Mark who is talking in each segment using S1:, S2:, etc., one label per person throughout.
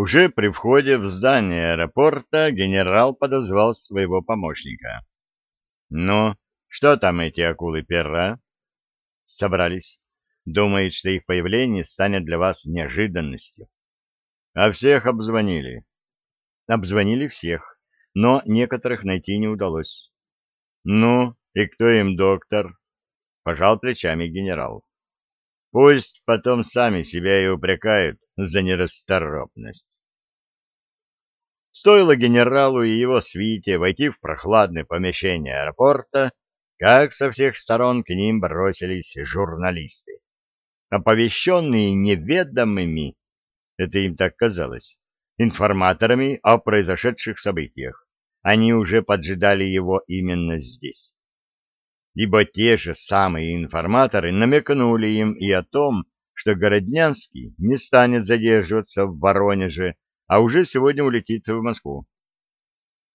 S1: Уже при входе в здание аэропорта генерал подозвал своего помощника. — Ну, что там эти акулы-пера? — Собрались. Думает, что их появление станет для вас неожиданностью. — А всех обзвонили? — Обзвонили всех, но некоторых найти не удалось. — Ну, и кто им доктор? — пожал плечами генерал. — Пусть потом сами себя и упрекают за нерасторопность. Стоило генералу и его свите войти в прохладное помещение аэропорта, как со всех сторон к ним бросились журналисты. Оповещенные неведомыми, это им так казалось, информаторами о произошедших событиях, они уже поджидали его именно здесь. Ибо те же самые информаторы намекнули им и о том, что Городнянский не станет задерживаться в Воронеже, а уже сегодня улетит в Москву.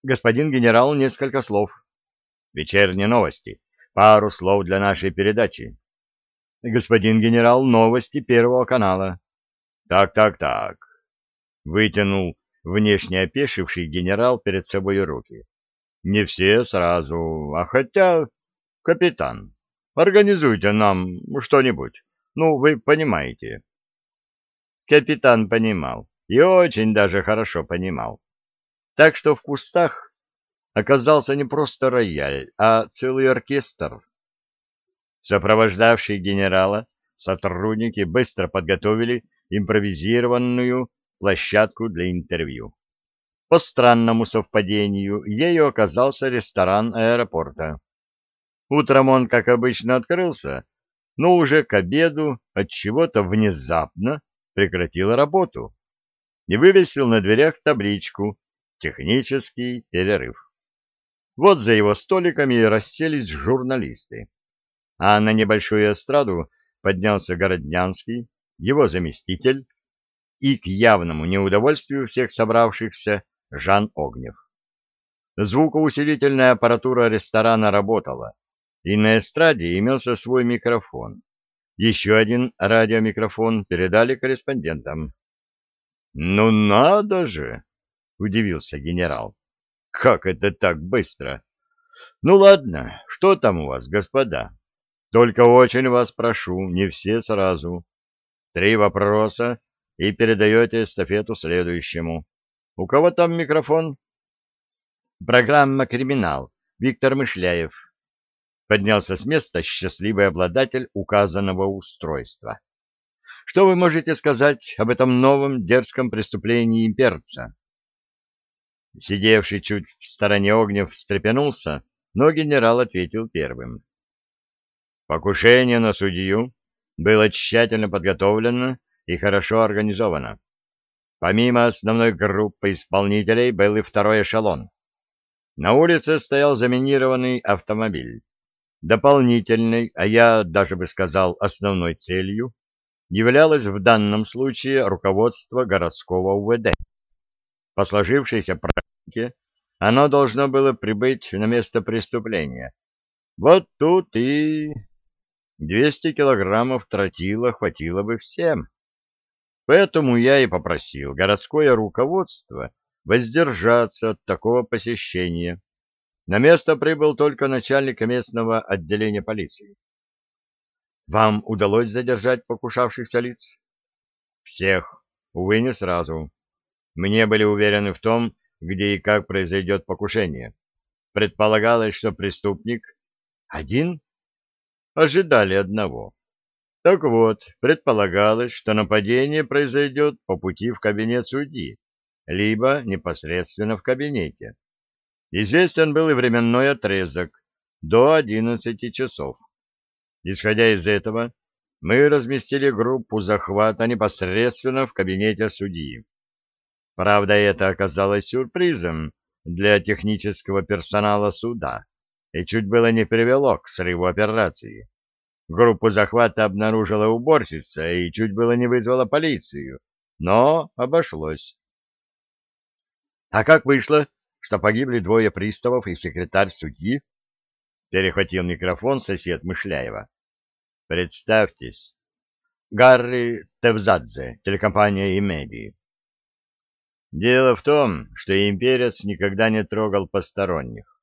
S1: Господин генерал, несколько слов. Вечерние новости. Пару слов для нашей передачи. Господин генерал, новости Первого канала. Так, так, так. Вытянул внешне опешивший генерал перед собой руки. Не все сразу, а хотя... Капитан, организуйте нам что-нибудь. Ну, вы понимаете. Капитан понимал, и очень даже хорошо понимал. Так что в кустах оказался не просто рояль, а целый оркестр. Сопровождавшие генерала сотрудники быстро подготовили импровизированную площадку для интервью. По странному совпадению, ею оказался ресторан аэропорта. Утром он, как обычно, открылся, но уже к обеду от чего-то внезапно прекратил работу и вывесил на дверях табличку «Технический перерыв». Вот за его столиками расселись журналисты, а на небольшую эстраду поднялся Городнянский, его заместитель и к явному неудовольствию всех собравшихся Жан Огнев. Звукоусилительная аппаратура ресторана работала, и на эстраде имелся свой микрофон. Еще один радиомикрофон передали корреспондентам. — Ну надо же! — удивился генерал. — Как это так быстро? — Ну ладно, что там у вас, господа? Только очень вас прошу, не все сразу. Три вопроса, и передаете эстафету следующему. У кого там микрофон? Программа «Криминал». Виктор Мышляев. Поднялся с места счастливый обладатель указанного устройства. Что вы можете сказать об этом новом дерзком преступлении имперца? Сидевший чуть в стороне Огнев встрепенулся, но генерал ответил первым. Покушение на судью было тщательно подготовлено и хорошо организовано. Помимо основной группы исполнителей был и второй эшелон. На улице стоял заминированный автомобиль. Дополнительной, а я даже бы сказал основной целью, являлось в данном случае руководство городского УВД. По сложившейся практике оно должно было прибыть на место преступления. Вот тут и 200 килограммов тротила хватило бы всем. Поэтому я и попросил городское руководство воздержаться от такого посещения на место прибыл только начальник местного отделения полиции. Вам удалось задержать покушавшихся лиц? Всех. Увы, не сразу. Мне были уверены в том, где и как произойдет покушение. Предполагалось, что преступник один? Ожидали одного. Так вот, предполагалось, что нападение произойдет по пути в кабинет судьи, либо непосредственно в кабинете. Известен был и временной отрезок до 11 часов. Исходя из этого, мы разместили группу захвата непосредственно в кабинете судьи. Правда, это оказалось сюрпризом для технического персонала суда и чуть было не привело к срыву операции. Группу захвата обнаружила уборщица и чуть было не вызвала полицию, но обошлось. — А как вышло, что погибли двое приставов и секретарь судьи? Перехватил микрофон сосед Мышляева. Представьтесь. Гарри Тевзадзе, телекомпания «Имеди». Дело в том, что имперец никогда не трогал посторонних.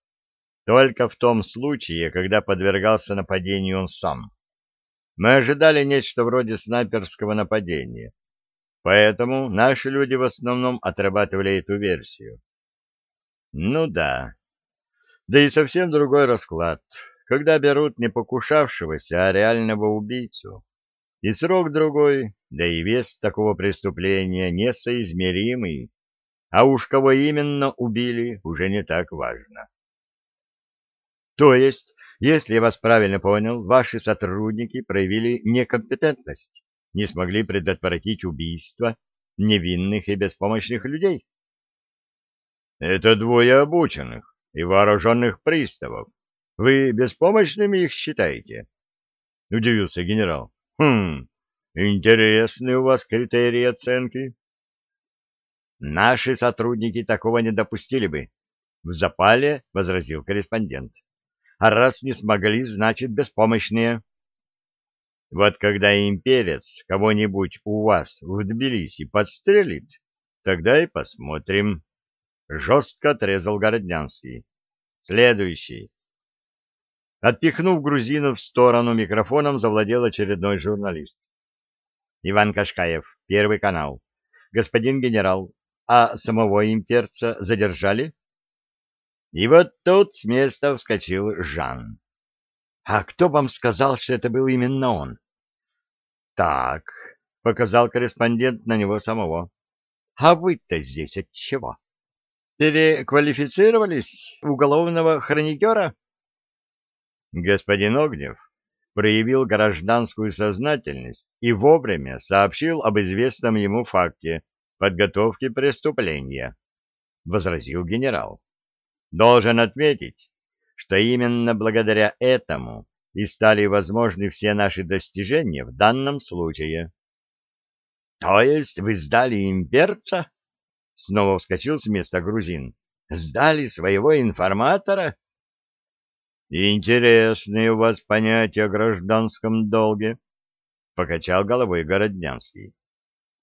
S1: Только в том случае, когда подвергался нападению он сам. Мы ожидали нечто вроде снайперского нападения. Поэтому наши люди в основном отрабатывали эту версию. Ну да. Да и совсем другой расклад, когда берут не покушавшегося, а реального убийцу. И срок другой, да и вес такого преступления несоизмеримый. А уж кого именно убили, уже не так важно. То есть, если я вас правильно понял, ваши сотрудники проявили некомпетентность, не смогли предотвратить убийство невинных и беспомощных людей? Это двое обученных и вооруженных приставов. Вы беспомощными их считаете? Удивился генерал. Хм, интересные у вас критерии оценки. Наши сотрудники такого не допустили бы, в запале возразил корреспондент. А раз не смогли, значит, беспомощные. Вот когда имперец кого-нибудь у вас в Тбилиси подстрелит, тогда и посмотрим. Жестко отрезал Городнянский. Следующий. Отпихнув грузинов в сторону, микрофоном завладел очередной журналист. Иван Кашкаев, Первый канал. Господин генерал, а самого имперца задержали? И вот тут с места вскочил Жан. — А кто вам сказал, что это был именно он? — Так, — показал корреспондент на него самого. — А вы-то здесь от чего? Переквалифицировались уголовного хроникера? Господин Огнев проявил гражданскую сознательность и вовремя сообщил об известном ему факте подготовки преступления, — возразил генерал. Должен отметить, что именно благодаря этому и стали возможны все наши достижения в данном случае. — То есть вы сдали имперца? — снова вскочил с места грузин. — Сдали своего информатора? — Интересные у вас понятия о гражданском долге, — покачал головой Городнянский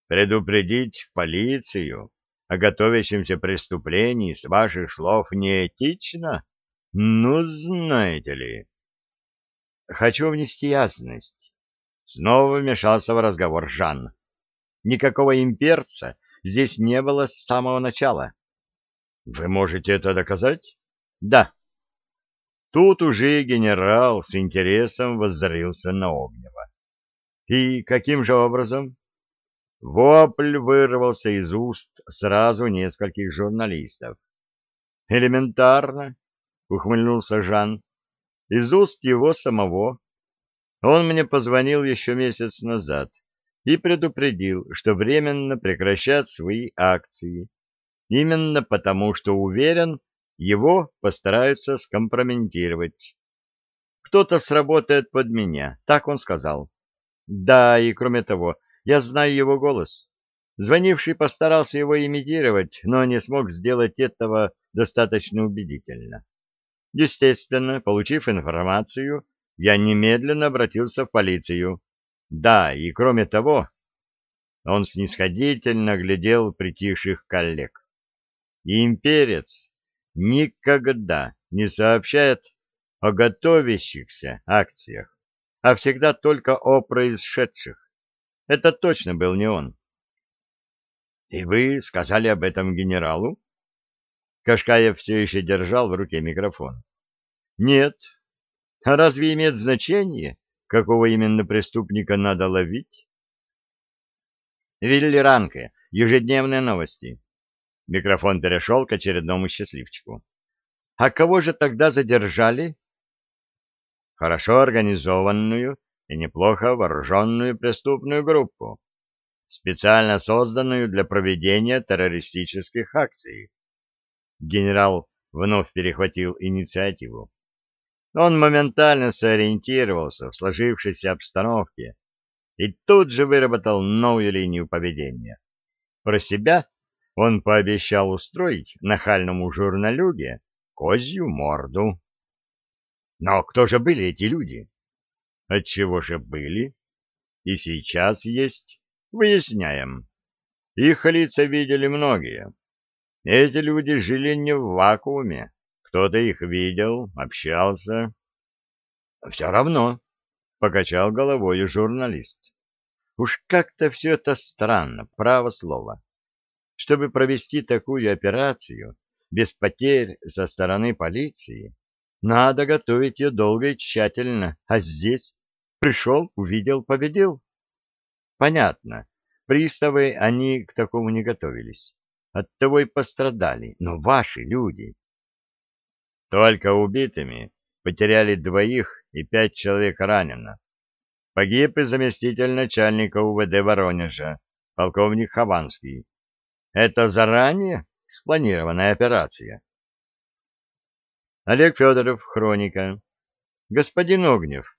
S1: предупредить полицию о готовящемся преступлении с ваших слов неэтично? Ну, знаете ли. Хочу внести ясность. Снова вмешался в разговор Жан. Никакого имперца здесь не было с самого начала. Вы можете это доказать? Да. Тут уже генерал с интересом воззрился на Огнева. И каким же образом? Вопль вырвался из уст сразу нескольких журналистов. «Элементарно», — ухмыльнулся Жан, — «из уст его самого. Он мне позвонил еще месяц назад и предупредил, что временно прекращат свои акции, именно потому, что уверен, его постараются скомпрометировать. Кто-то сработает под меня, так он сказал. Да, и кроме того, я знаю его голос. Звонивший постарался его имитировать, но не смог сделать этого достаточно убедительно. Естественно, получив информацию, я немедленно обратился в полицию. Да, и кроме того, он снисходительно глядел притихших коллег. И имперец никогда не сообщает о готовящихся акциях, а всегда только о происшедших. Это точно был не он. — И вы сказали об этом генералу? Кашкаев все еще держал в руке микрофон. — Нет. А разве имеет значение, какого именно преступника надо ловить? Вилли Ранке. Ежедневные новости. Микрофон перешел к очередному счастливчику. А кого же тогда задержали? Хорошо организованную и неплохо вооруженную преступную группу, специально созданную для проведения террористических акций. Генерал вновь перехватил инициативу. Он моментально сориентировался в сложившейся обстановке и тут же выработал новую линию поведения. Про себя он пообещал устроить нахальному журналюге козью морду. Но кто же были эти люди? Отчего же были? И сейчас есть. Выясняем. Их лица видели многие. Эти люди жили не в вакууме. Кто-то их видел, общался. Все равно, — покачал головой журналист. Уж как-то все это странно, право слово. Чтобы провести такую операцию без потерь со стороны полиции, надо готовить ее долго и тщательно, а здесь пришел, увидел, победил. Понятно, приставы они к такому не готовились, оттого и пострадали, но ваши люди... Только убитыми потеряли двоих и пять человек ранено. Погиб и заместитель начальника УВД Воронежа, полковник Хованский. Это заранее спланированная операция. Олег Федоров, Хроника. Господин Огнев,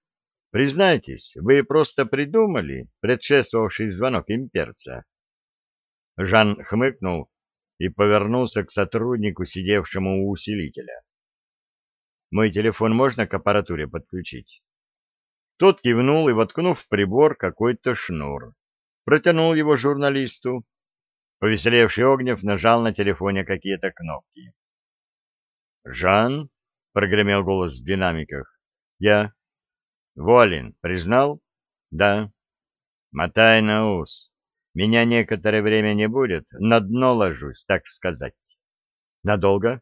S1: признайтесь, вы просто придумали предшествовавший звонок имперца? Жан хмыкнул и повернулся к сотруднику, сидевшему у усилителя. Мой телефон можно к аппаратуре подключить? Тот кивнул и, воткнув в прибор какой-то шнур, протянул его журналисту. Повеселевший Огнев нажал на телефоне какие-то кнопки. «Жан?» — прогремел голос в динамиках. «Я». «Волин, признал?» «Да». «Мотай на ус. Меня некоторое время не будет. На дно ложусь, так сказать». «Надолго?»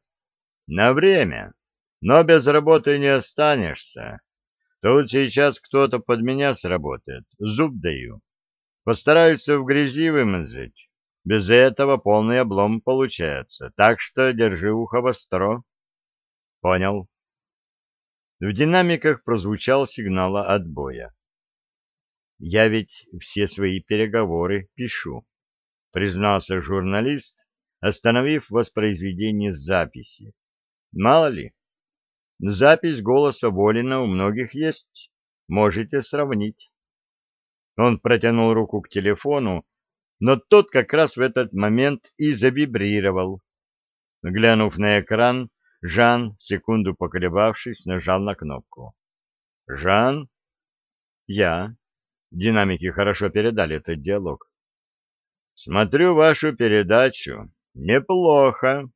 S1: «На время. Но без работы не останешься. Тут сейчас кто-то под меня сработает. Зуб даю. Постараются в грязи вымазать. Без этого полный облом получается. Так что держи ухо востро. Понял. В динамиках прозвучал сигнал отбоя. Я ведь все свои переговоры пишу, признался журналист, остановив воспроизведение записи. Мало ли, Запись голоса Волина у многих есть. Можете сравнить. Он протянул руку к телефону, но тот как раз в этот момент и завибрировал. Глянув на экран, Жан, секунду поколебавшись, нажал на кнопку. «Жан?» «Я». Динамики хорошо передали этот диалог. «Смотрю вашу передачу. Неплохо.